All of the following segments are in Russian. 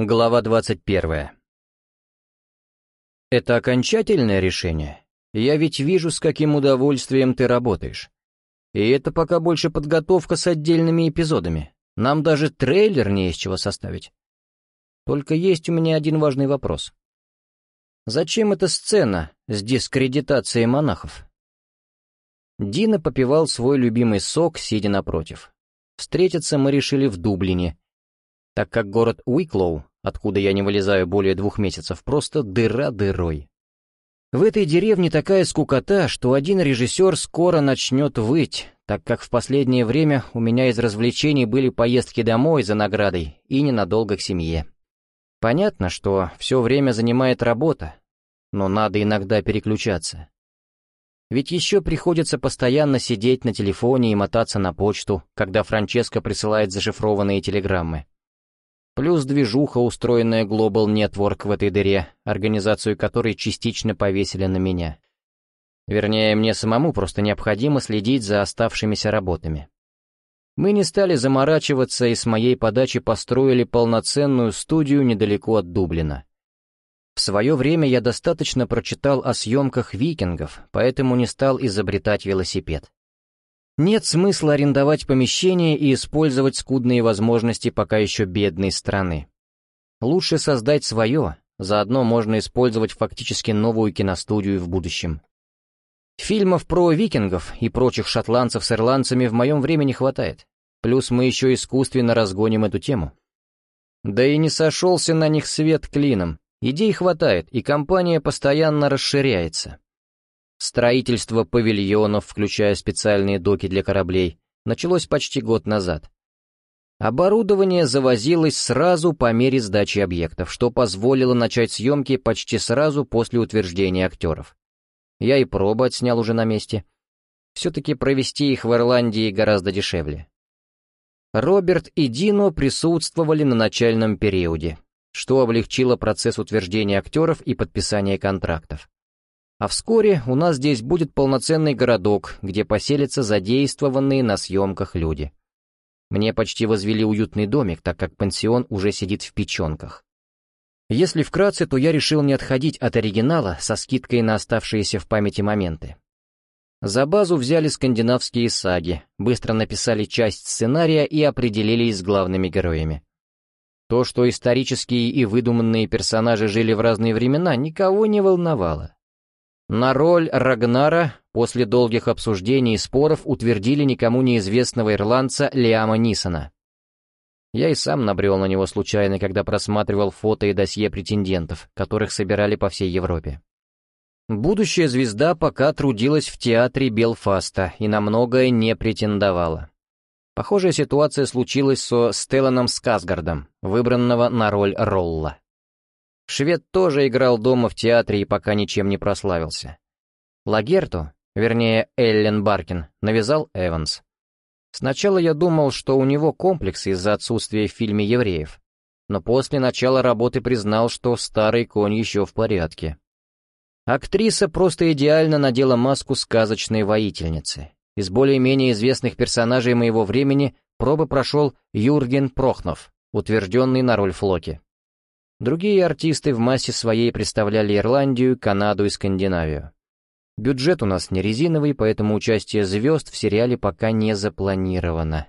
Глава 21. Это окончательное решение? Я ведь вижу, с каким удовольствием ты работаешь. И это пока больше подготовка с отдельными эпизодами. Нам даже трейлер не из чего составить. Только есть у меня один важный вопрос. Зачем эта сцена с дискредитацией монахов? Дина попивал свой любимый сок, сидя напротив. Встретиться мы решили в Дублине, так как город Уиклоу, откуда я не вылезаю более двух месяцев, просто дыра дырой. В этой деревне такая скукота, что один режиссер скоро начнет выть, так как в последнее время у меня из развлечений были поездки домой за наградой и ненадолго к семье. Понятно, что все время занимает работа, но надо иногда переключаться. Ведь еще приходится постоянно сидеть на телефоне и мотаться на почту, когда Франческо присылает зашифрованные телеграммы. Плюс движуха, устроенная Global Network в этой дыре, организацию которой частично повесили на меня. Вернее, мне самому просто необходимо следить за оставшимися работами. Мы не стали заморачиваться и с моей подачи построили полноценную студию недалеко от Дублина. В свое время я достаточно прочитал о съемках викингов, поэтому не стал изобретать велосипед. Нет смысла арендовать помещение и использовать скудные возможности пока еще бедной страны. Лучше создать свое, заодно можно использовать фактически новую киностудию в будущем. Фильмов про викингов и прочих шотландцев с ирландцами в моем времени хватает. Плюс мы еще искусственно разгоним эту тему. Да и не сошелся на них свет клином. Идей хватает, и компания постоянно расширяется. Строительство павильонов, включая специальные доки для кораблей, началось почти год назад. Оборудование завозилось сразу по мере сдачи объектов, что позволило начать съемки почти сразу после утверждения актеров. Я и пробы отснял уже на месте. Все-таки провести их в Ирландии гораздо дешевле. Роберт и Дино присутствовали на начальном периоде, что облегчило процесс утверждения актеров и подписания контрактов. А вскоре у нас здесь будет полноценный городок, где поселятся задействованные на съемках люди. Мне почти возвели уютный домик, так как пансион уже сидит в печенках. Если вкратце, то я решил не отходить от оригинала со скидкой на оставшиеся в памяти моменты. За базу взяли скандинавские саги, быстро написали часть сценария и определились с главными героями. То, что исторические и выдуманные персонажи жили в разные времена, никого не волновало. На роль Рагнара после долгих обсуждений и споров утвердили никому неизвестного ирландца Лиама Нисона. Я и сам набрел на него случайно, когда просматривал фото и досье претендентов, которых собирали по всей Европе. Будущая звезда пока трудилась в театре Белфаста и на многое не претендовала. Похожая ситуация случилась со Стелланом Сказгардом, выбранного на роль Ролла. Швед тоже играл дома в театре и пока ничем не прославился. Лагерту, вернее Эллен Баркин, навязал Эванс. Сначала я думал, что у него комплекс из-за отсутствия в фильме евреев, но после начала работы признал, что старый конь еще в порядке. Актриса просто идеально надела маску сказочной воительницы. Из более-менее известных персонажей моего времени пробы прошел Юрген Прохнов, утвержденный на роль Флоки. Другие артисты в массе своей представляли Ирландию, Канаду и Скандинавию. Бюджет у нас не резиновый, поэтому участие звезд в сериале пока не запланировано.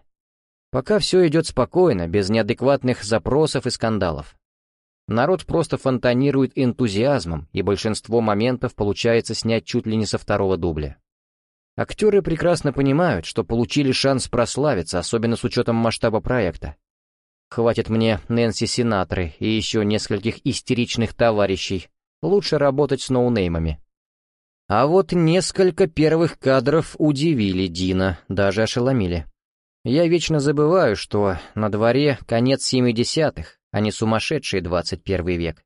Пока все идет спокойно, без неадекватных запросов и скандалов. Народ просто фонтанирует энтузиазмом, и большинство моментов получается снять чуть ли не со второго дубля. Актеры прекрасно понимают, что получили шанс прославиться, особенно с учетом масштаба проекта. Хватит мне Нэнси Синатры и еще нескольких истеричных товарищей. Лучше работать с ноунеймами. А вот несколько первых кадров удивили Дина, даже ошеломили. Я вечно забываю, что на дворе конец 70-х, а не сумасшедший 21 век.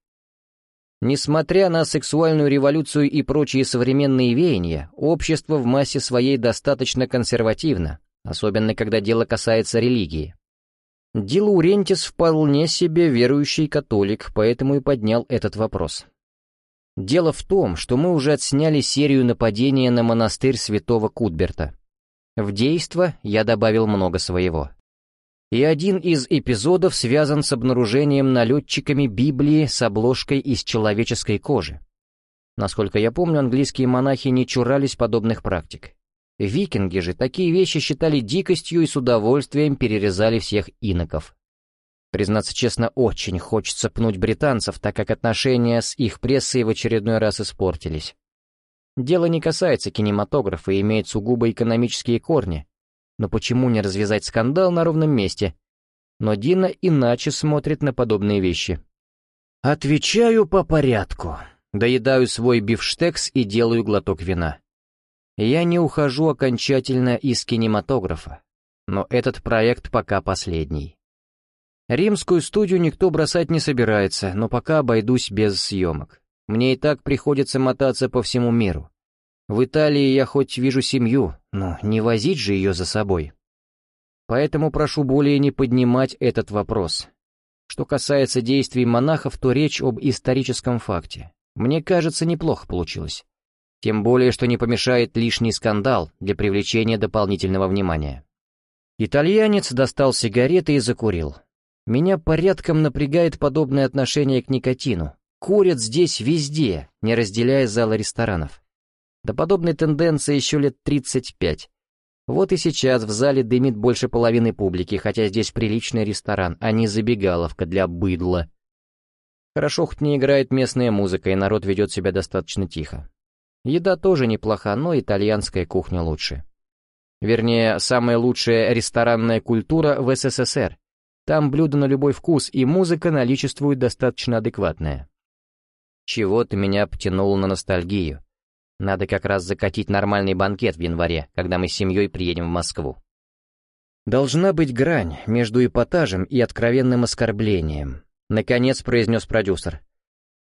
Несмотря на сексуальную революцию и прочие современные веяния, общество в массе своей достаточно консервативно, особенно когда дело касается религии. Ди Лаурентис вполне себе верующий католик, поэтому и поднял этот вопрос. Дело в том, что мы уже отсняли серию нападения на монастырь святого Кутберта. В действо я добавил много своего. И один из эпизодов связан с обнаружением налетчиками Библии с обложкой из человеческой кожи. Насколько я помню, английские монахи не чурались подобных практик. Викинги же такие вещи считали дикостью и с удовольствием перерезали всех иноков. Признаться честно, очень хочется пнуть британцев, так как отношения с их прессой в очередной раз испортились. Дело не касается кинематографа и имеет сугубо экономические корни. Но почему не развязать скандал на ровном месте? Но Дина иначе смотрит на подобные вещи. Отвечаю по порядку. Доедаю свой бифштекс и делаю глоток вина. Я не ухожу окончательно из кинематографа, но этот проект пока последний. Римскую студию никто бросать не собирается, но пока обойдусь без съемок. Мне и так приходится мотаться по всему миру. В Италии я хоть вижу семью, но не возить же ее за собой. Поэтому прошу более не поднимать этот вопрос. Что касается действий монахов, то речь об историческом факте. Мне кажется, неплохо получилось. Тем более, что не помешает лишний скандал для привлечения дополнительного внимания. Итальянец достал сигареты и закурил. Меня порядком напрягает подобное отношение к никотину, Курят здесь везде, не разделяя зала ресторанов. До подобной тенденции еще лет 35. Вот и сейчас в зале дымит больше половины публики, хотя здесь приличный ресторан, а не забегаловка для быдла. Хорошо хоть не играет местная музыка, и народ ведет себя достаточно тихо. Еда тоже неплоха, но итальянская кухня лучше. Вернее, самая лучшая ресторанная культура в СССР. Там блюда на любой вкус, и музыка наличествует достаточно адекватная. Чего-то меня потянуло на ностальгию. Надо как раз закатить нормальный банкет в январе, когда мы с семьей приедем в Москву. Должна быть грань между эпатажем и откровенным оскорблением, наконец произнес продюсер.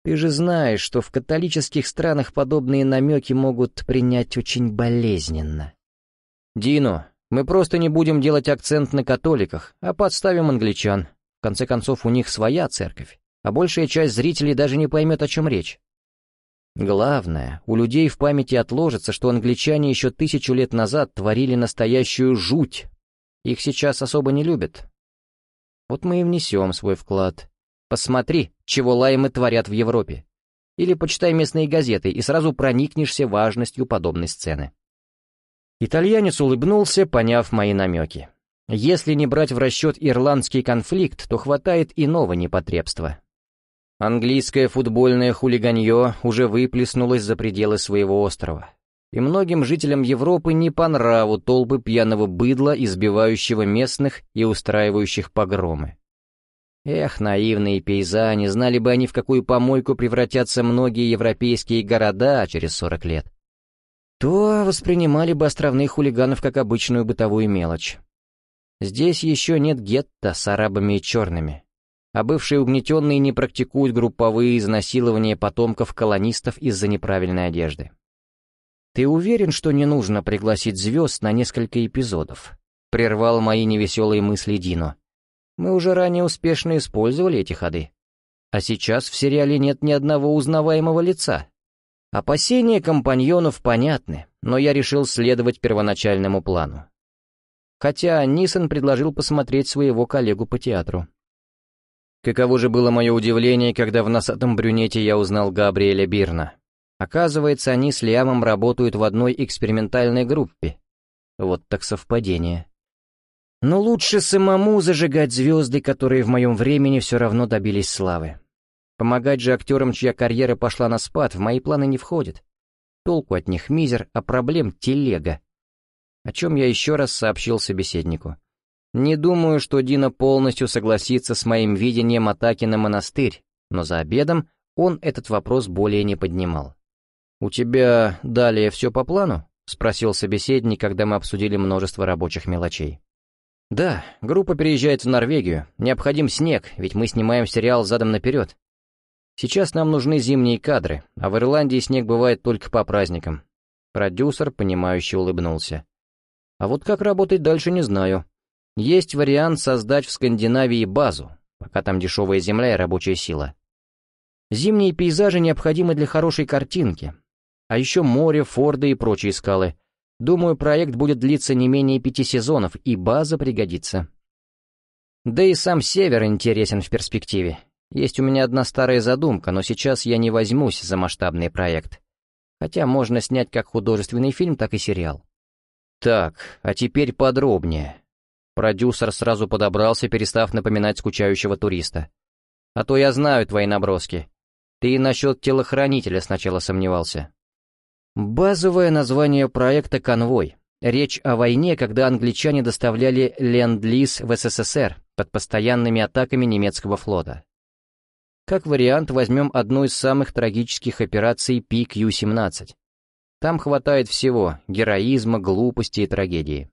Ты же знаешь, что в католических странах подобные намеки могут принять очень болезненно. Дино, мы просто не будем делать акцент на католиках, а подставим англичан. В конце концов, у них своя церковь а большая часть зрителей даже не поймет, о чем речь. Главное, у людей в памяти отложится, что англичане еще тысячу лет назад творили настоящую жуть. Их сейчас особо не любят. Вот мы и внесем свой вклад. Посмотри, чего лаймы творят в Европе. Или почитай местные газеты, и сразу проникнешься важностью подобной сцены. Итальянец улыбнулся, поняв мои намеки. Если не брать в расчет ирландский конфликт, то хватает иного непотребства. Английское футбольное хулиганье уже выплеснулось за пределы своего острова. И многим жителям Европы не по нраву толпы пьяного быдла, избивающего местных и устраивающих погромы. Эх, наивные пейзане, знали бы они, в какую помойку превратятся многие европейские города через 40 лет. То воспринимали бы островных хулиганов как обычную бытовую мелочь. Здесь еще нет гетто с арабами и черными а бывшие угнетенные не практикуют групповые изнасилования потомков колонистов из-за неправильной одежды. «Ты уверен, что не нужно пригласить звезд на несколько эпизодов?» — прервал мои невеселые мысли Дино. «Мы уже ранее успешно использовали эти ходы. А сейчас в сериале нет ни одного узнаваемого лица. Опасения компаньонов понятны, но я решил следовать первоначальному плану. Хотя Нисон предложил посмотреть своего коллегу по театру. Каково же было мое удивление, когда в носатом брюнете я узнал Габриэля Бирна. Оказывается, они с Лиамом работают в одной экспериментальной группе. Вот так совпадение. Но лучше самому зажигать звезды, которые в моем времени все равно добились славы. Помогать же актерам, чья карьера пошла на спад, в мои планы не входит. Толку от них мизер, а проблем телега. О чем я еще раз сообщил собеседнику. Не думаю, что Дина полностью согласится с моим видением атаки на монастырь, но за обедом он этот вопрос более не поднимал. «У тебя далее все по плану?» — спросил собеседник, когда мы обсудили множество рабочих мелочей. «Да, группа переезжает в Норвегию. Необходим снег, ведь мы снимаем сериал задом наперед. Сейчас нам нужны зимние кадры, а в Ирландии снег бывает только по праздникам». Продюсер, понимающе улыбнулся. «А вот как работать дальше, не знаю. Есть вариант создать в Скандинавии базу, пока там дешевая земля и рабочая сила. Зимние пейзажи необходимы для хорошей картинки. А еще море, форды и прочие скалы. Думаю, проект будет длиться не менее пяти сезонов, и база пригодится. Да и сам север интересен в перспективе. Есть у меня одна старая задумка, но сейчас я не возьмусь за масштабный проект. Хотя можно снять как художественный фильм, так и сериал. Так, а теперь подробнее. Продюсер сразу подобрался, перестав напоминать скучающего туриста. А то я знаю твои наброски. Ты насчет телохранителя сначала сомневался. Базовое название проекта «Конвой». Речь о войне, когда англичане доставляли ленд-лиз в СССР под постоянными атаками немецкого флота. Как вариант, возьмем одну из самых трагических операций ПК-17. Там хватает всего — героизма, глупости и трагедии.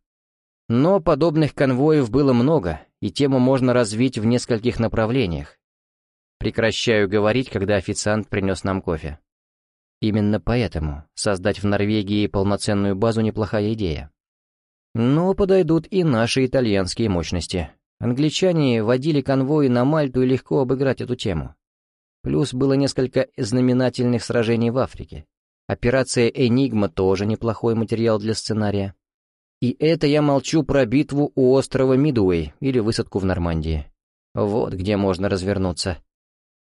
Но подобных конвоев было много, и тему можно развить в нескольких направлениях. Прекращаю говорить, когда официант принес нам кофе. Именно поэтому создать в Норвегии полноценную базу неплохая идея. Но подойдут и наши итальянские мощности. Англичане водили конвои на Мальту и легко обыграть эту тему. Плюс было несколько знаменательных сражений в Африке. Операция «Энигма» тоже неплохой материал для сценария. И это я молчу про битву у острова Мидуэй или высадку в Нормандии. Вот где можно развернуться.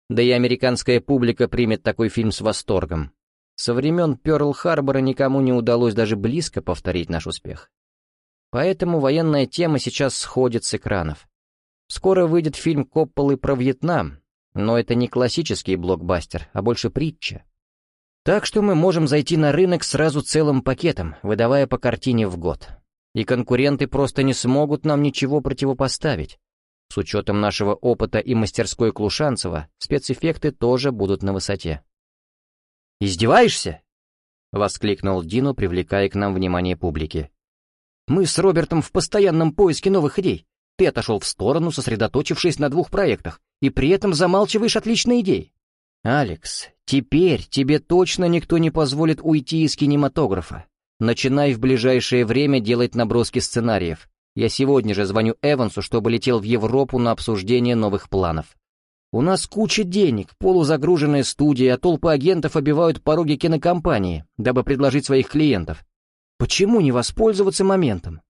Да и американская публика примет такой фильм с восторгом. Со времен Пёрл-Харбора никому не удалось даже близко повторить наш успех. Поэтому военная тема сейчас сходит с экранов. Скоро выйдет фильм Копполы про Вьетнам, но это не классический блокбастер, а больше притча. Так что мы можем зайти на рынок сразу целым пакетом, выдавая по картине в год. И конкуренты просто не смогут нам ничего противопоставить. С учетом нашего опыта и мастерской Клушанцева, спецэффекты тоже будут на высоте. «Издеваешься?» — воскликнул Дину, привлекая к нам внимание публики. «Мы с Робертом в постоянном поиске новых идей. Ты отошел в сторону, сосредоточившись на двух проектах, и при этом замалчиваешь отличные идеи. Алекс, теперь тебе точно никто не позволит уйти из кинематографа. Начинай в ближайшее время делать наброски сценариев. Я сегодня же звоню Эвансу, чтобы летел в Европу на обсуждение новых планов. У нас куча денег, полузагруженная студия, а толпы агентов обивают пороги кинокомпании, дабы предложить своих клиентов. Почему не воспользоваться моментом?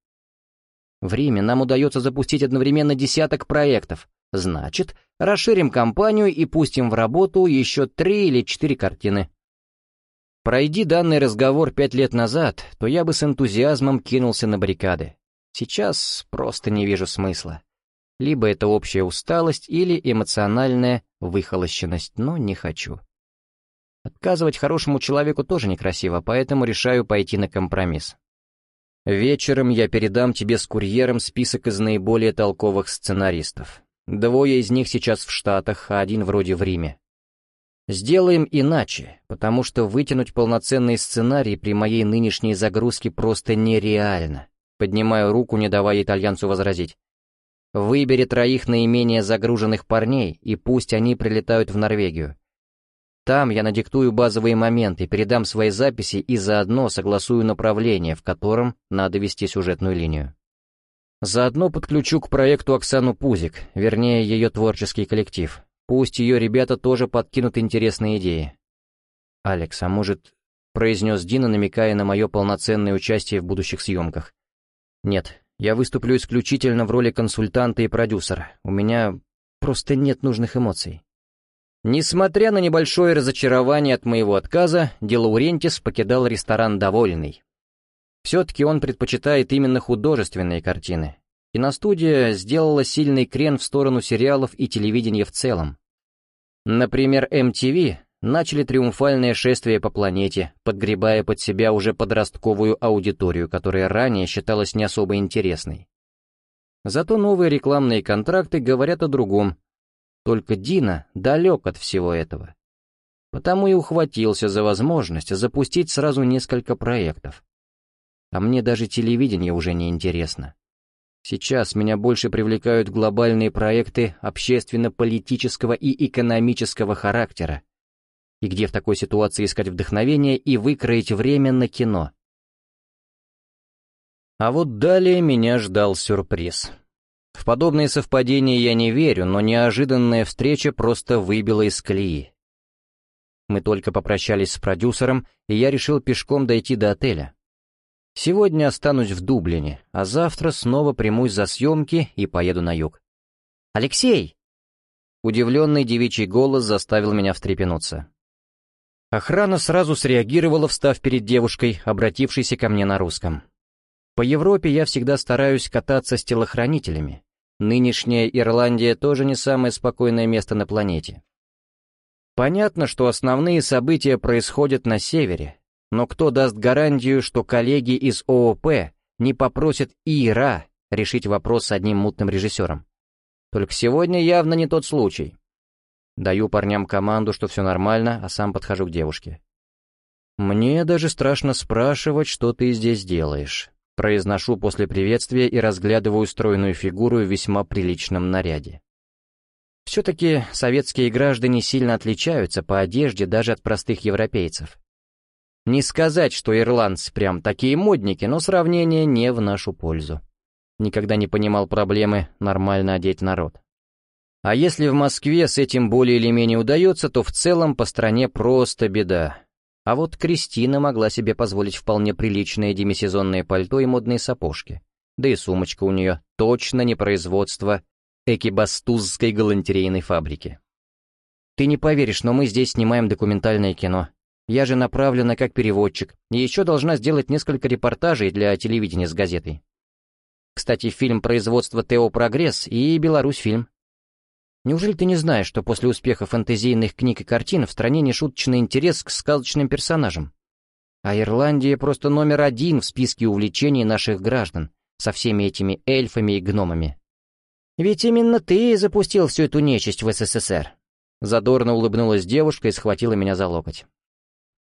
В Риме нам удается запустить одновременно десяток проектов. Значит, расширим компанию и пустим в работу еще три или четыре картины. Пройди данный разговор пять лет назад, то я бы с энтузиазмом кинулся на баррикады. Сейчас просто не вижу смысла. Либо это общая усталость или эмоциональная выхолощенность, но не хочу. Отказывать хорошему человеку тоже некрасиво, поэтому решаю пойти на компромисс. Вечером я передам тебе с курьером список из наиболее толковых сценаристов. Двое из них сейчас в Штатах, а один вроде в Риме. Сделаем иначе, потому что вытянуть полноценный сценарий при моей нынешней загрузке просто нереально. Поднимаю руку, не давая итальянцу возразить. Выбери троих наименее загруженных парней, и пусть они прилетают в Норвегию. Там я надиктую базовые моменты, передам свои записи и заодно согласую направление, в котором надо вести сюжетную линию. Заодно подключу к проекту Оксану Пузик, вернее, ее творческий коллектив. Пусть ее ребята тоже подкинут интересные идеи. «Алекс, а может...» — произнес Дина, намекая на мое полноценное участие в будущих съемках. «Нет, я выступлю исключительно в роли консультанта и продюсера. У меня просто нет нужных эмоций. Несмотря на небольшое разочарование от моего отказа, Делаурентис покидал ресторан довольный. Все-таки он предпочитает именно художественные картины. Киностудия сделала сильный крен в сторону сериалов и телевидения в целом. Например, MTV начали триумфальное шествие по планете, подгребая под себя уже подростковую аудиторию, которая ранее считалась не особо интересной. Зато новые рекламные контракты говорят о другом, только Дина далек от всего этого. Потому и ухватился за возможность запустить сразу несколько проектов. А мне даже телевидение уже не интересно. Сейчас меня больше привлекают глобальные проекты общественно-политического и экономического характера. И где в такой ситуации искать вдохновение и выкроить время на кино? А вот далее меня ждал сюрприз. В подобные совпадения я не верю, но неожиданная встреча просто выбила из колеи. Мы только попрощались с продюсером, и я решил пешком дойти до отеля. Сегодня останусь в Дублине, а завтра снова примусь за съемки и поеду на юг. Алексей!» Удивленный девичий голос заставил меня встрепенуться. Охрана сразу среагировала, встав перед девушкой, обратившейся ко мне на русском. По Европе я всегда стараюсь кататься с телохранителями. Нынешняя Ирландия тоже не самое спокойное место на планете. Понятно, что основные события происходят на севере, но кто даст гарантию, что коллеги из ООП не попросят ИРА решить вопрос с одним мутным режиссером? Только сегодня явно не тот случай. Даю парням команду, что все нормально, а сам подхожу к девушке. «Мне даже страшно спрашивать, что ты здесь делаешь». Произношу после приветствия и разглядываю стройную фигуру в весьма приличном наряде. Все-таки советские граждане сильно отличаются по одежде даже от простых европейцев. Не сказать, что ирландцы прям такие модники, но сравнение не в нашу пользу. Никогда не понимал проблемы нормально одеть народ. А если в Москве с этим более или менее удается, то в целом по стране просто беда. А вот Кристина могла себе позволить вполне приличное демисезонное пальто и модные сапожки. Да и сумочка у нее точно не производство экибастузской галантерейной фабрики. Ты не поверишь, но мы здесь снимаем документальное кино. Я же направлена как переводчик, и еще должна сделать несколько репортажей для телевидения с газетой. Кстати, фильм производства ТО «Прогресс» и «Беларусь фильм». Неужели ты не знаешь, что после успеха фэнтезийных книг и картин в стране нешуточный интерес к сказочным персонажам? А Ирландия просто номер один в списке увлечений наших граждан, со всеми этими эльфами и гномами. Ведь именно ты запустил всю эту нечисть в СССР. Задорно улыбнулась девушка и схватила меня за локоть.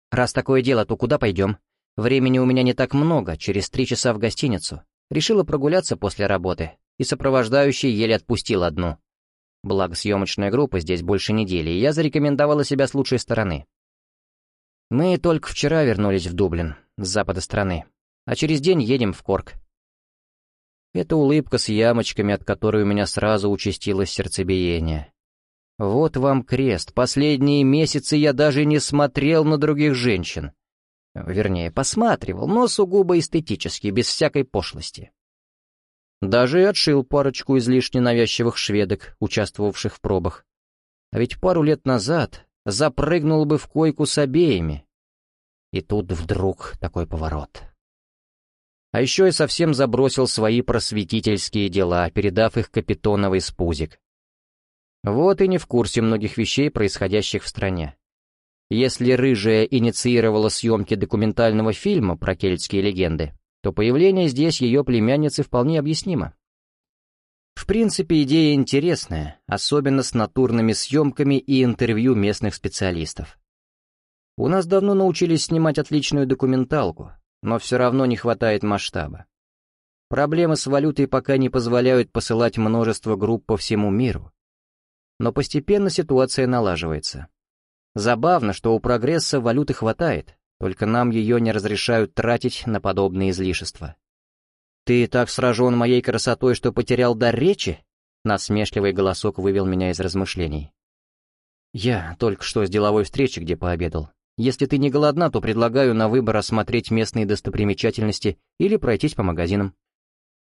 «Раз такое дело, то куда пойдем? Времени у меня не так много, через три часа в гостиницу. Решила прогуляться после работы, и сопровождающий еле отпустил одну. Благо, съемочная группа здесь больше недели, и я зарекомендовала себя с лучшей стороны. Мы только вчера вернулись в Дублин, с запада страны, а через день едем в Корк. Это улыбка с ямочками, от которой у меня сразу участилось сердцебиение. Вот вам крест, последние месяцы я даже не смотрел на других женщин. Вернее, посматривал, но сугубо эстетически, без всякой пошлости. Даже и отшил парочку излишне навязчивых шведок, участвовавших в пробах. А ведь пару лет назад запрыгнул бы в койку с обеими. И тут вдруг такой поворот. А еще и совсем забросил свои просветительские дела, передав их Капитоновой спузик. Вот и не в курсе многих вещей, происходящих в стране. Если Рыжая инициировала съемки документального фильма про кельтские легенды, то появление здесь ее племянницы вполне объяснимо. В принципе, идея интересная, особенно с натурными съемками и интервью местных специалистов. У нас давно научились снимать отличную документалку, но все равно не хватает масштаба. Проблемы с валютой пока не позволяют посылать множество групп по всему миру. Но постепенно ситуация налаживается. Забавно, что у прогресса валюты хватает, только нам ее не разрешают тратить на подобные излишества. «Ты так сражен моей красотой, что потерял дар речи?» Насмешливый голосок вывел меня из размышлений. «Я только что с деловой встречи, где пообедал. Если ты не голодна, то предлагаю на выбор осмотреть местные достопримечательности или пройтись по магазинам.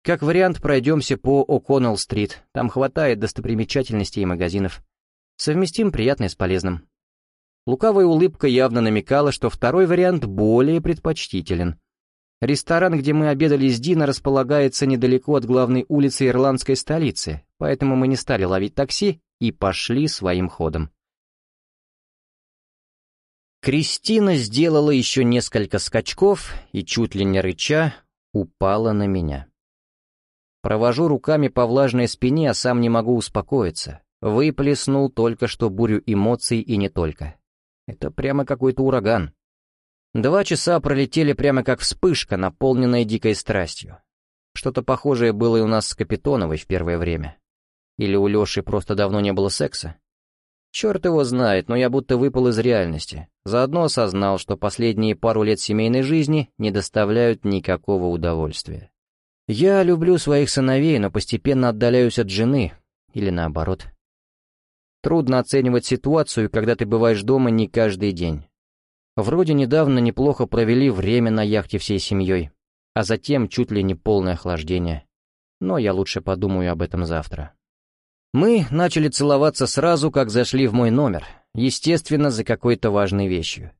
Как вариант, пройдемся по О'Коннелл-стрит, там хватает достопримечательностей и магазинов. Совместим приятное с полезным». Лукавая улыбка явно намекала, что второй вариант более предпочтителен. Ресторан, где мы обедали с Дина, располагается недалеко от главной улицы ирландской столицы, поэтому мы не стали ловить такси и пошли своим ходом. Кристина сделала еще несколько скачков и, чуть ли не рыча, упала на меня. Провожу руками по влажной спине, а сам не могу успокоиться. Выплеснул только что бурю эмоций и не только. Это прямо какой-то ураган. Два часа пролетели прямо как вспышка, наполненная дикой страстью. Что-то похожее было и у нас с Капитоновой в первое время. Или у Леши просто давно не было секса. Черт его знает, но я будто выпал из реальности. Заодно осознал, что последние пару лет семейной жизни не доставляют никакого удовольствия. Я люблю своих сыновей, но постепенно отдаляюсь от жены, или наоборот. Трудно оценивать ситуацию, когда ты бываешь дома не каждый день. Вроде недавно неплохо провели время на яхте всей семьей, а затем чуть ли не полное охлаждение. Но я лучше подумаю об этом завтра. Мы начали целоваться сразу, как зашли в мой номер, естественно, за какой-то важной вещью.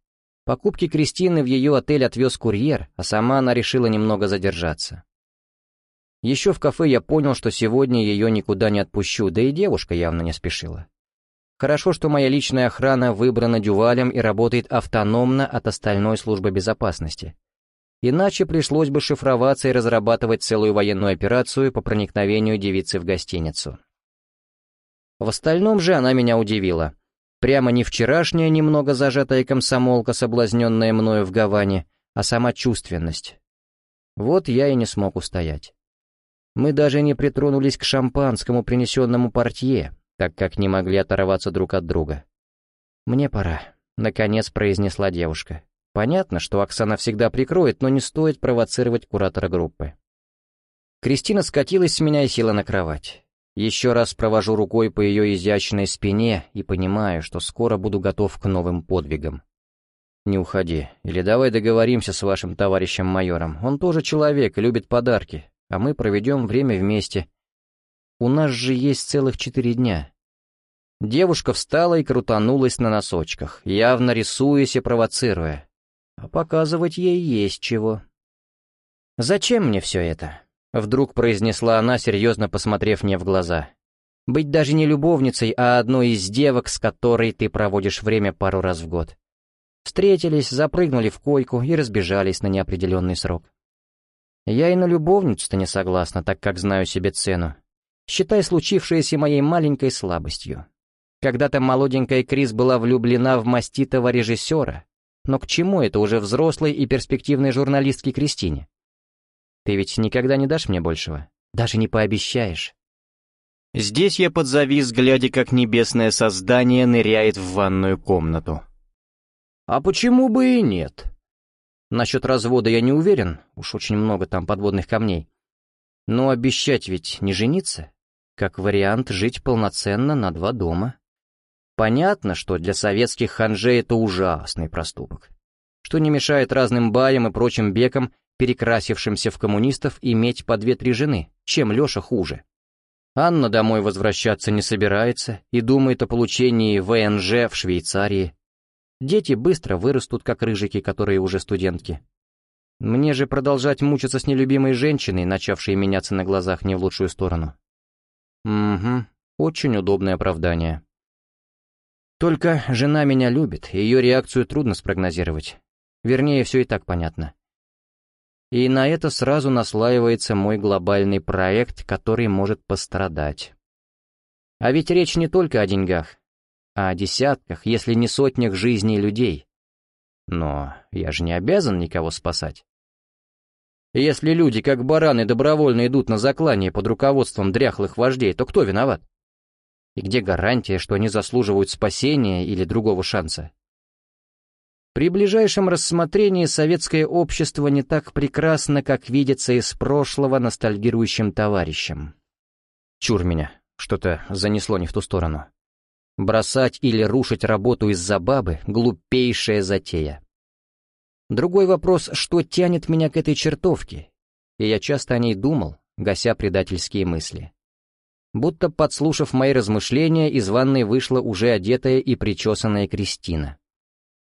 Покупки Кристины в ее отель отвез курьер, а сама она решила немного задержаться. Еще в кафе я понял, что сегодня ее никуда не отпущу, да и девушка явно не спешила. Хорошо, что моя личная охрана выбрана дювалем и работает автономно от остальной службы безопасности. Иначе пришлось бы шифроваться и разрабатывать целую военную операцию по проникновению девицы в гостиницу. В остальном же она меня удивила. Прямо не вчерашняя немного зажатая комсомолка, соблазненная мною в Гаване, а сама чувственность. Вот я и не смог устоять. Мы даже не притронулись к шампанскому, принесенному портье, так как не могли оторваться друг от друга. «Мне пора», — наконец произнесла девушка. Понятно, что Оксана всегда прикроет, но не стоит провоцировать куратора группы. Кристина скатилась с меня и села на кровать. Еще раз провожу рукой по ее изящной спине и понимаю, что скоро буду готов к новым подвигам. Не уходи, или давай договоримся с вашим товарищем майором. Он тоже человек и любит подарки, а мы проведем время вместе. У нас же есть целых четыре дня. Девушка встала и крутанулась на носочках, явно рисуясь и провоцируя а показывать ей есть чего. «Зачем мне все это?» — вдруг произнесла она, серьезно посмотрев мне в глаза. «Быть даже не любовницей, а одной из девок, с которой ты проводишь время пару раз в год. Встретились, запрыгнули в койку и разбежались на неопределенный срок. Я и на любовницу-то не согласна, так как знаю себе цену. Считай случившееся моей маленькой слабостью. Когда-то молоденькая Крис была влюблена в маститого режиссера, но к чему это уже взрослой и перспективной журналистке Кристине? Ты ведь никогда не дашь мне большего? Даже не пообещаешь. Здесь я подзавис, глядя, как небесное создание ныряет в ванную комнату. А почему бы и нет? Насчет развода я не уверен, уж очень много там подводных камней. Но обещать ведь не жениться? Как вариант жить полноценно на два дома. Понятно, что для советских ханжей это ужасный проступок, что не мешает разным баям и прочим бекам, перекрасившимся в коммунистов, иметь по две-три жены, чем Леша хуже. Анна домой возвращаться не собирается и думает о получении ВНЖ в Швейцарии. Дети быстро вырастут, как рыжики, которые уже студентки. Мне же продолжать мучиться с нелюбимой женщиной, начавшей меняться на глазах не в лучшую сторону. Угу, очень удобное оправдание. Только жена меня любит, и ее реакцию трудно спрогнозировать. Вернее, все и так понятно. И на это сразу наслаивается мой глобальный проект, который может пострадать. А ведь речь не только о деньгах, а о десятках, если не сотнях жизней людей. Но я же не обязан никого спасать. Если люди, как бараны, добровольно идут на заклание под руководством дряхлых вождей, то кто виноват? И где гарантия, что они заслуживают спасения или другого шанса? При ближайшем рассмотрении советское общество не так прекрасно, как видится из прошлого ностальгирующим товарищам. Чур меня, что-то занесло не в ту сторону. Бросать или рушить работу из-за бабы — глупейшая затея. Другой вопрос, что тянет меня к этой чертовке, и я часто о ней думал, гася предательские мысли. Будто подслушав мои размышления, из ванной вышла уже одетая и причесанная Кристина.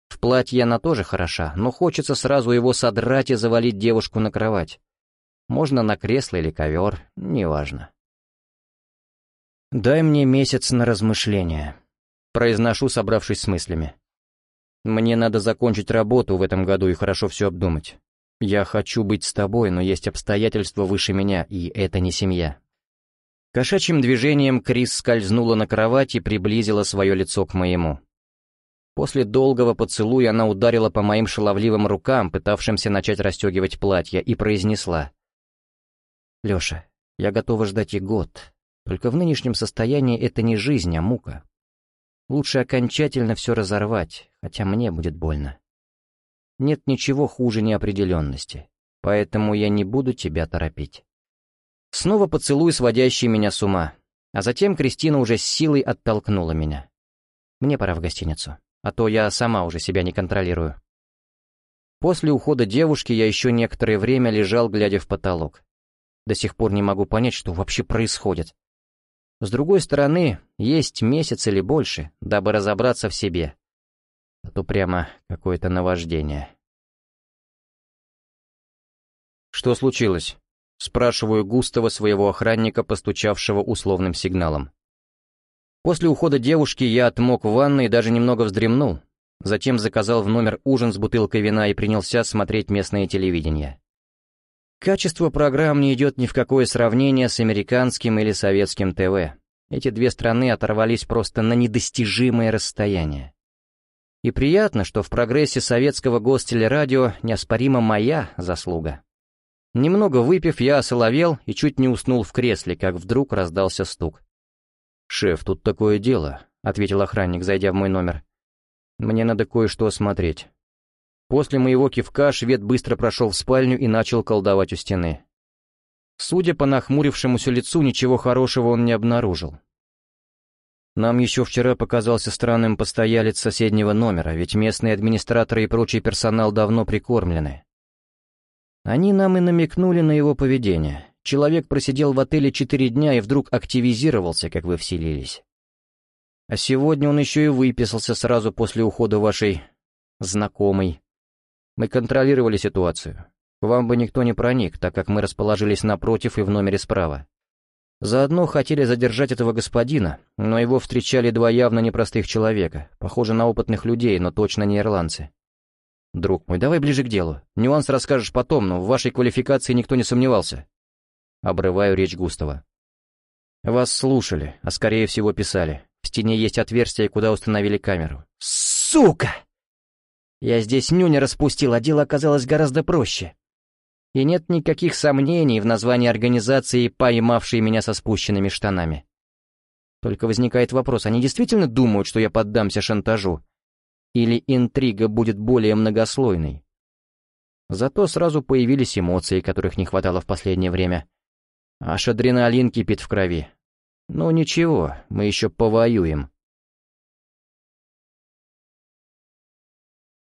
В платье она тоже хороша, но хочется сразу его содрать и завалить девушку на кровать. Можно на кресло или ковер, неважно. «Дай мне месяц на размышления», — произношу, собравшись с мыслями. «Мне надо закончить работу в этом году и хорошо все обдумать. Я хочу быть с тобой, но есть обстоятельства выше меня, и это не семья. Кошачьим движением Крис скользнула на кровать и приблизила свое лицо к моему. После долгого поцелуя она ударила по моим шаловливым рукам, пытавшимся начать расстегивать платье, и произнесла. «Леша, я готова ждать и год. Только в нынешнем состоянии это не жизнь, а мука. Лучше окончательно все разорвать, хотя мне будет больно. Нет ничего хуже неопределенности, поэтому я не буду тебя торопить». Снова поцелуй, сводящий меня с ума. А затем Кристина уже с силой оттолкнула меня. Мне пора в гостиницу, а то я сама уже себя не контролирую. После ухода девушки я еще некоторое время лежал, глядя в потолок. До сих пор не могу понять, что вообще происходит. С другой стороны, есть месяц или больше, дабы разобраться в себе. А то прямо какое-то наваждение. «Что случилось?» — спрашиваю Густава своего охранника, постучавшего условным сигналом. После ухода девушки я отмок в ванной и даже немного вздремнул. Затем заказал в номер ужин с бутылкой вина и принялся смотреть местное телевидение. Качество программ не идет ни в какое сравнение с американским или советским ТВ. Эти две страны оторвались просто на недостижимое расстояние. И приятно, что в прогрессе советского гостелерадио неоспоримо моя заслуга. Немного выпив, я осоловел и чуть не уснул в кресле, как вдруг раздался стук. «Шеф, тут такое дело», — ответил охранник, зайдя в мой номер. «Мне надо кое-что осмотреть». После моего кивка швед быстро прошел в спальню и начал колдовать у стены. Судя по нахмурившемуся лицу, ничего хорошего он не обнаружил. Нам еще вчера показался странным постоялец соседнего номера, ведь местные администраторы и прочий персонал давно прикормлены. Они нам и намекнули на его поведение. Человек просидел в отеле четыре дня и вдруг активизировался, как вы вселились. А сегодня он еще и выписался сразу после ухода вашей... знакомой. Мы контролировали ситуацию. Вам бы никто не проник, так как мы расположились напротив и в номере справа. Заодно хотели задержать этого господина, но его встречали два явно непростых человека, похожи на опытных людей, но точно не ирландцы. «Друг мой, давай ближе к делу. Нюанс расскажешь потом, но в вашей квалификации никто не сомневался». Обрываю речь Густава. «Вас слушали, а скорее всего писали. В стене есть отверстие, куда установили камеру». «Сука!» Я здесь нюня распустил, а дело оказалось гораздо проще. И нет никаких сомнений в названии организации, поймавшей меня со спущенными штанами. Только возникает вопрос, они действительно думают, что я поддамся шантажу? Или интрига будет более многослойной? Зато сразу появились эмоции, которых не хватало в последнее время. Аж адреналин кипит в крови. Ну ничего, мы еще повоюем.